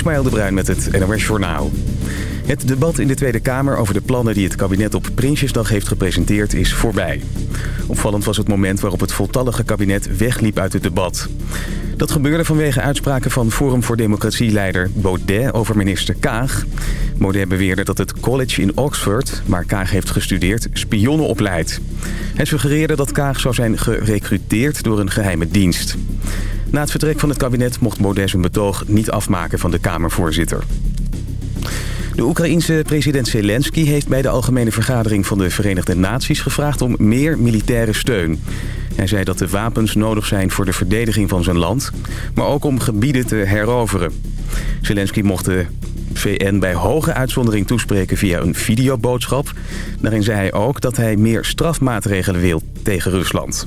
Ismaël de Bruin met het NOS Journaal. Het debat in de Tweede Kamer over de plannen die het kabinet op Prinsjesdag heeft gepresenteerd is voorbij. Opvallend was het moment waarop het voltallige kabinet wegliep uit het debat. Dat gebeurde vanwege uitspraken van Forum voor Democratie-leider Baudet over minister Kaag. Baudet beweerde dat het college in Oxford, waar Kaag heeft gestudeerd, spionnen opleidt. Hij suggereerde dat Kaag zou zijn gerecruiteerd door een geheime dienst. Na het vertrek van het kabinet mocht Baudet zijn betoog niet afmaken van de Kamervoorzitter. De Oekraïense president Zelensky heeft bij de Algemene Vergadering van de Verenigde Naties gevraagd om meer militaire steun. Hij zei dat de wapens nodig zijn voor de verdediging van zijn land, maar ook om gebieden te heroveren. Zelensky mocht de VN bij hoge uitzondering toespreken via een videoboodschap. Daarin zei hij ook dat hij meer strafmaatregelen wil tegen Rusland.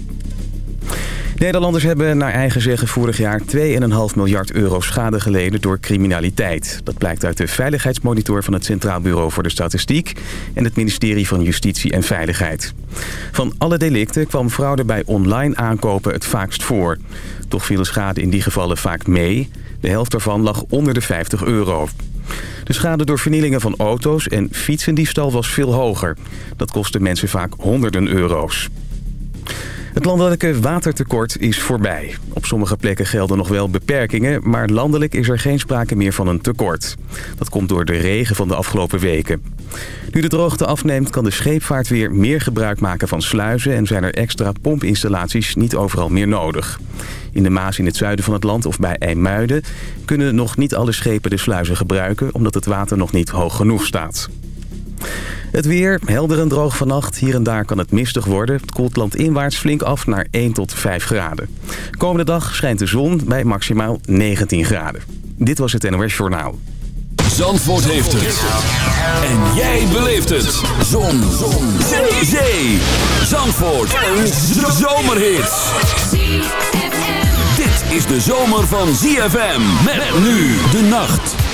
Nederlanders hebben naar eigen zeggen vorig jaar 2,5 miljard euro schade geleden door criminaliteit. Dat blijkt uit de veiligheidsmonitor van het Centraal Bureau voor de Statistiek en het ministerie van Justitie en Veiligheid. Van alle delicten kwam fraude bij online aankopen het vaakst voor. Toch viel de schade in die gevallen vaak mee. De helft daarvan lag onder de 50 euro. De schade door vernielingen van auto's en fietsendiefstal was veel hoger. Dat kostte mensen vaak honderden euro's. Het landelijke watertekort is voorbij. Op sommige plekken gelden nog wel beperkingen... maar landelijk is er geen sprake meer van een tekort. Dat komt door de regen van de afgelopen weken. Nu de droogte afneemt kan de scheepvaart weer meer gebruik maken van sluizen... en zijn er extra pompinstallaties niet overal meer nodig. In de Maas in het zuiden van het land of bij IJmuiden... kunnen nog niet alle schepen de sluizen gebruiken... omdat het water nog niet hoog genoeg staat. Het weer, helder en droog vannacht. Hier en daar kan het mistig worden. Het koelt landinwaarts flink af naar 1 tot 5 graden. Komende dag schijnt de zon bij maximaal 19 graden. Dit was het NOS Journaal. Zandvoort heeft het. En jij beleeft het. Zon. zon. Zee. Zee. Zandvoort. Een zomerhit. Dit is de zomer van ZFM. Met nu de nacht.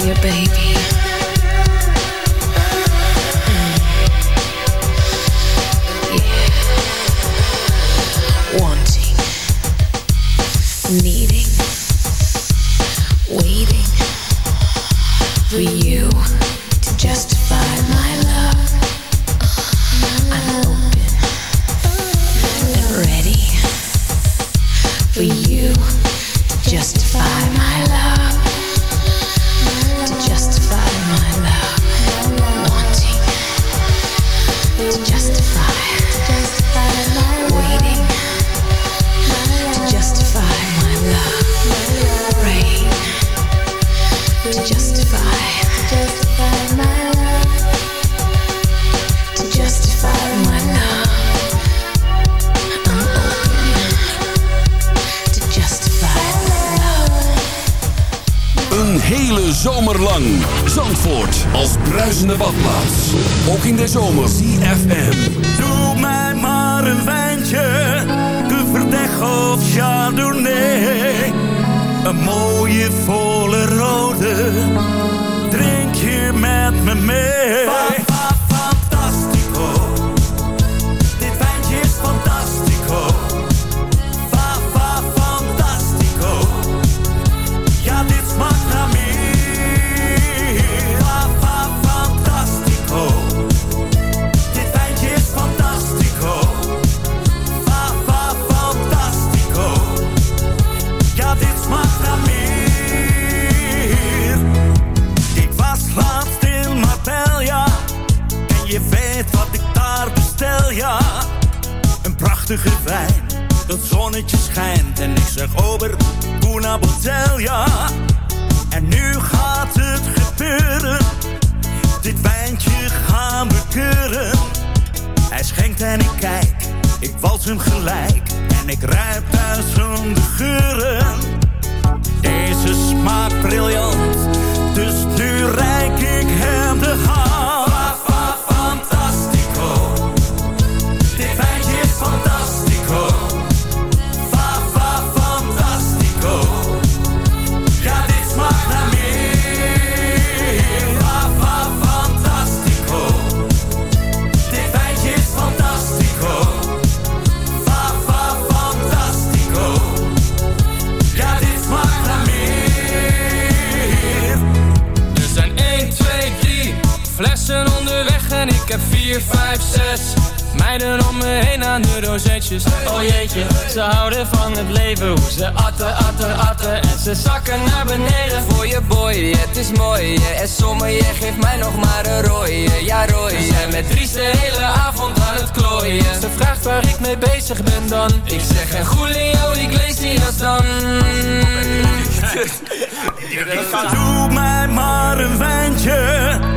for your baby. Dat zonnetje schijnt en ik zeg over una ja, En nu gaat het gebeuren. Dit wijntje gaan we keuren. Hij schenkt en ik kijk, ik wals hem gelijk. En ik ruip duizenden geuren. Deze smaakt briljant, dus nu rijk ik hem de hand. Ik heb 4, 5, 6 meiden om me heen aan de rozetjes. Oh jeetje, ze houden van het leven. Hoe ze atten, atten, atten en ze zakken naar beneden. Voor je boy, het is mooi. En sommige je geeft mij nog maar een rooie. Ja rooie, en met Dries de hele avond aan het klooien. Ze vraagt waar ik mee bezig ben dan. Ik zeg en Julio Iglesias dan. Doe mij maar een wijntje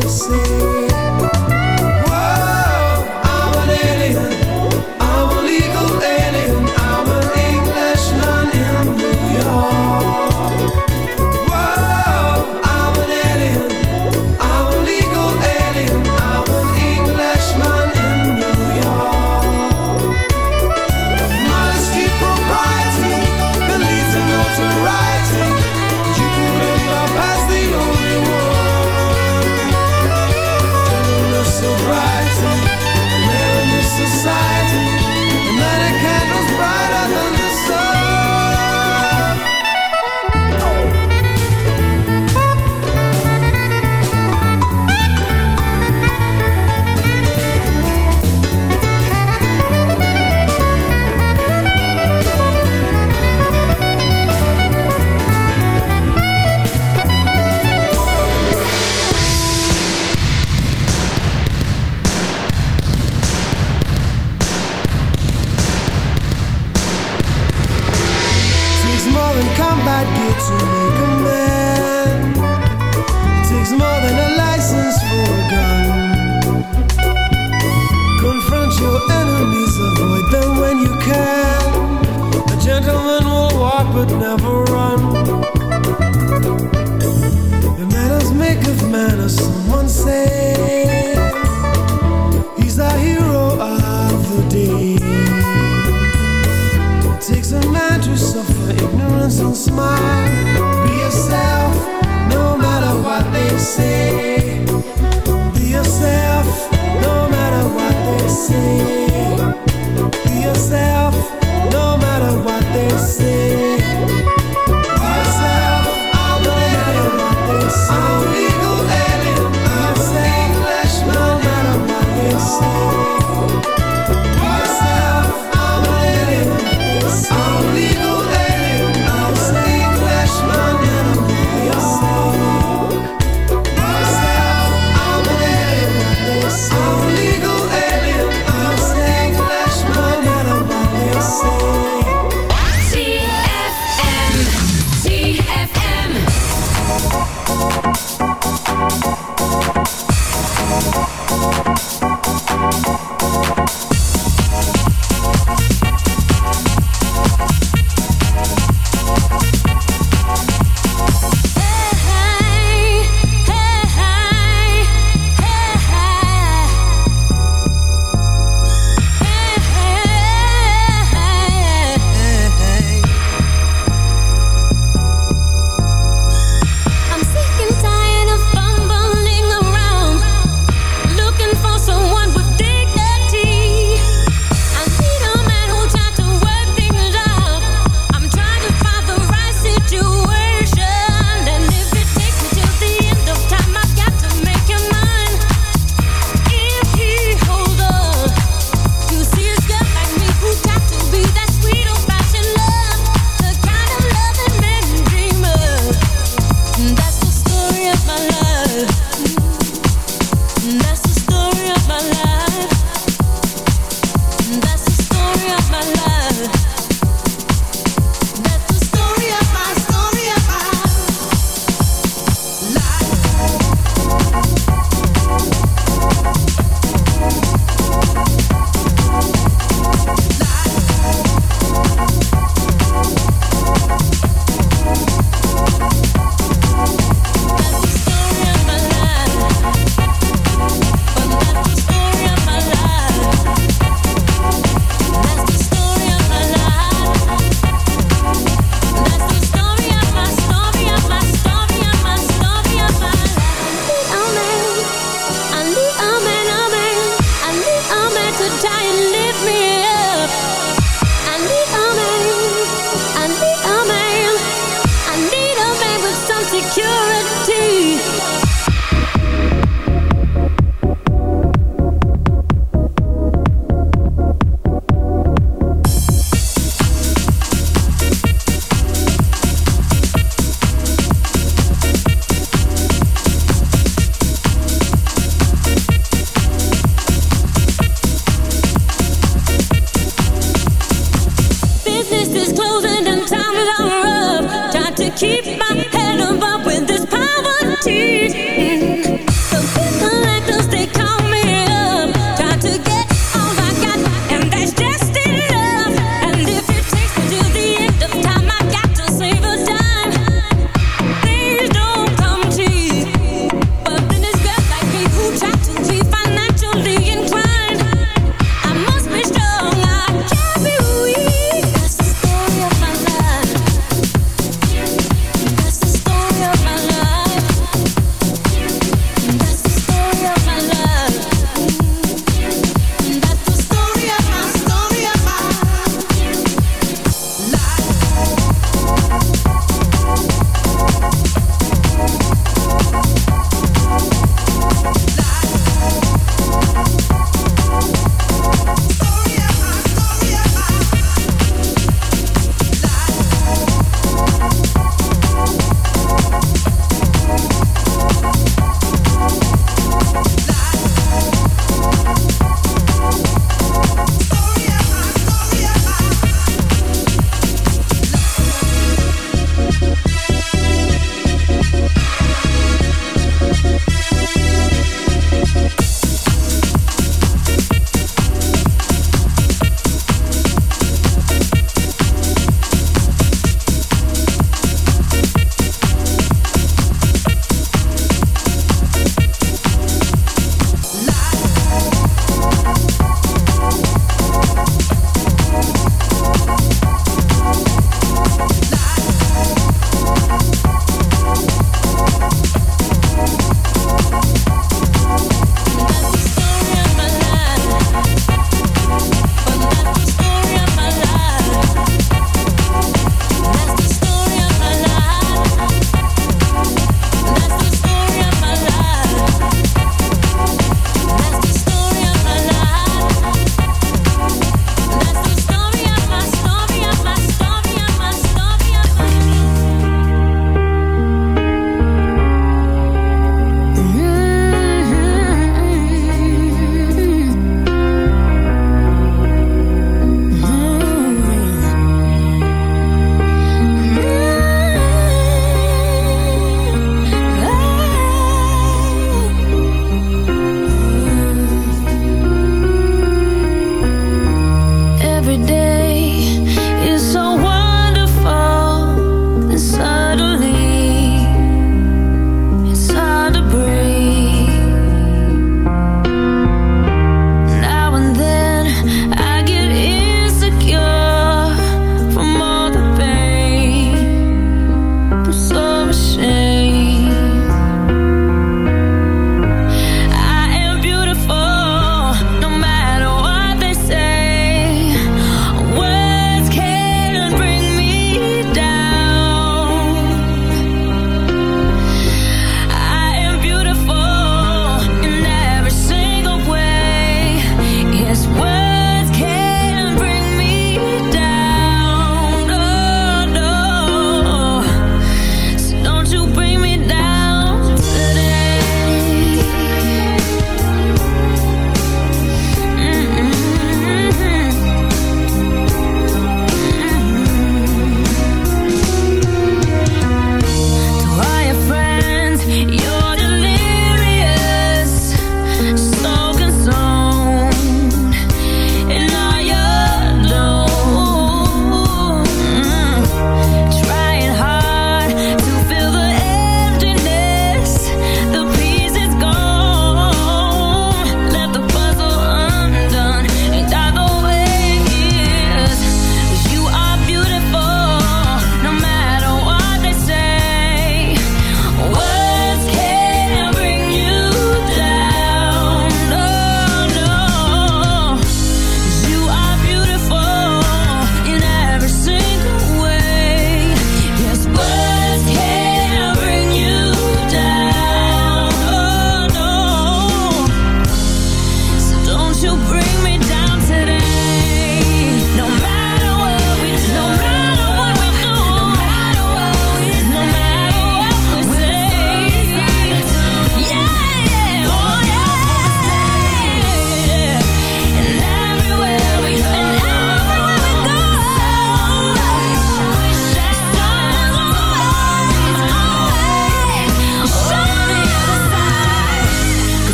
this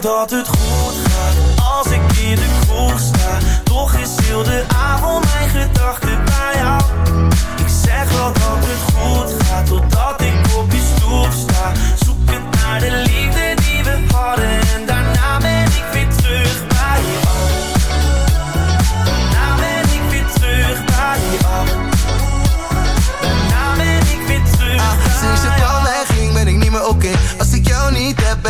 dat het goed gaat. Als ik in de kroeg sta Toch is heel de avond mijn gedachten bij jou. Ik zeg wel dat het goed gaat Totdat ik op je stoel sta. Zoek het naar de liefde die we hadden en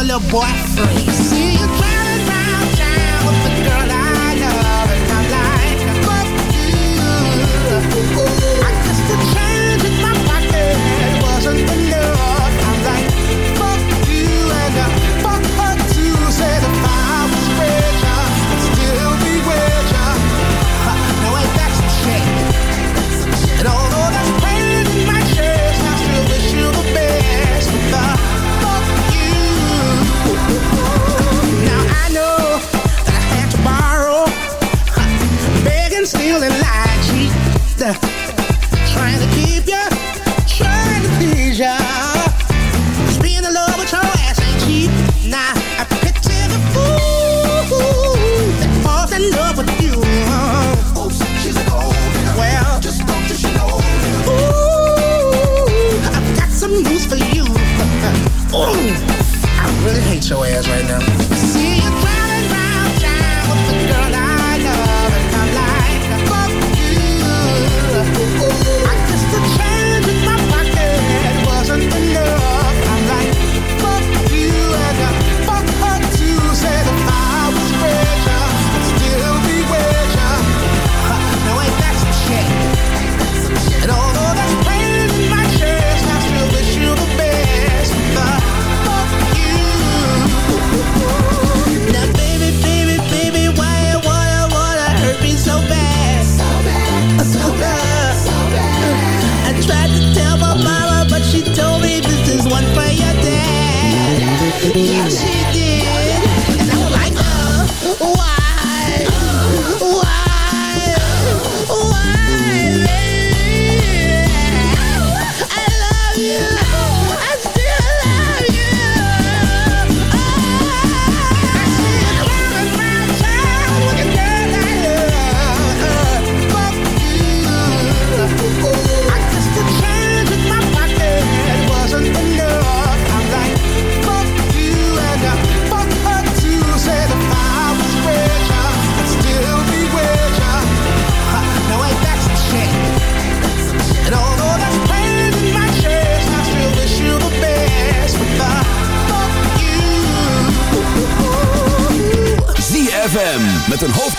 your little boyfriend. See you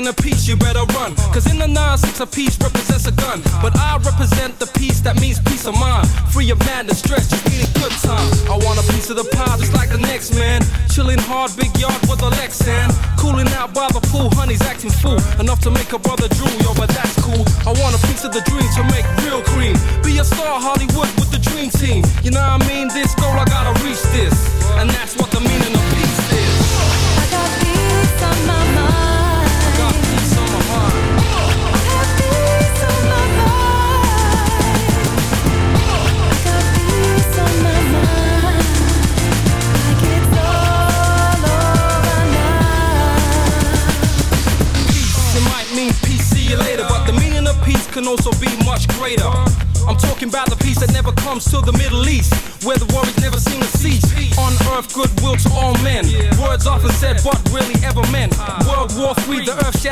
taking a piece, you better run. Cause in the 9-6 a piece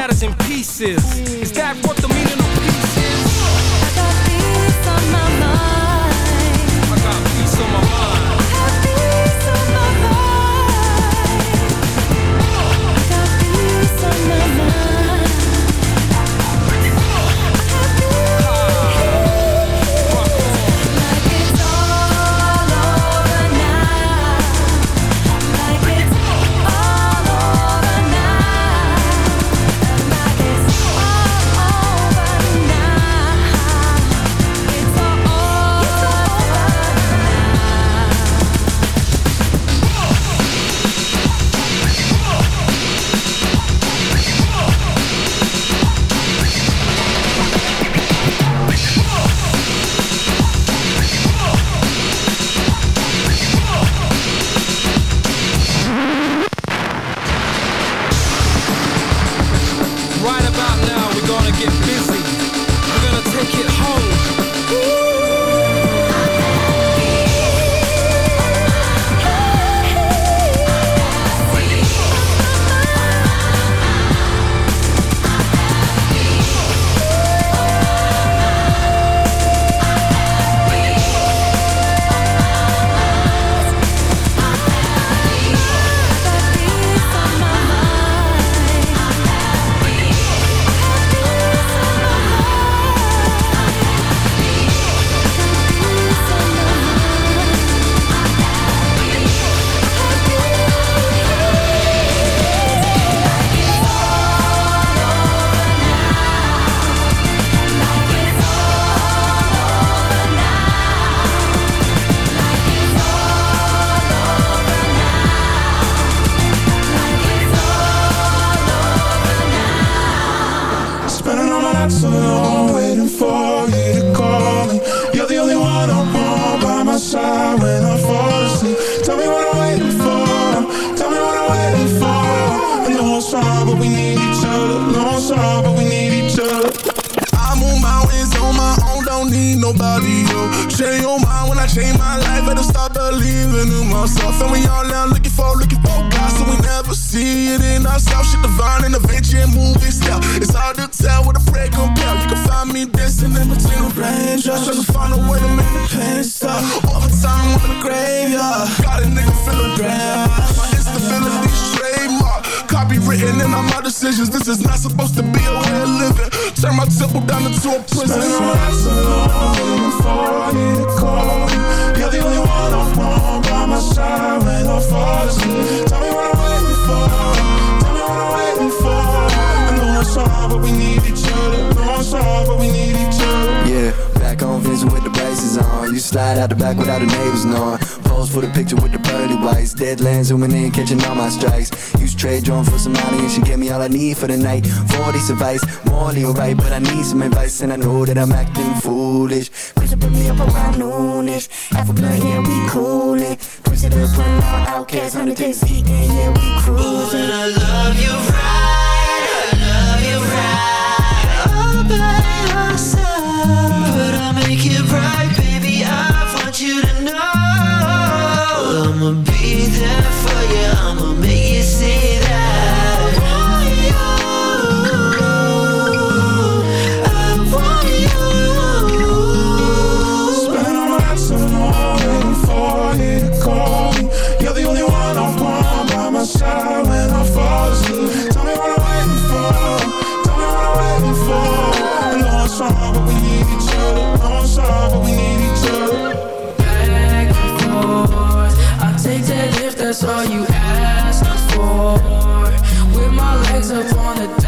matters in pieces. Is that what the for somebody and she gave me all I need for the night. 40's advice, morally alright But I need some advice and I know that I'm acting foolish. Push it put me up around noonish. Half a blunt, yeah, we coolin' Push it up, run out, outcast, 100 days, yeah, we cruising. Ooh, and I love you right upon a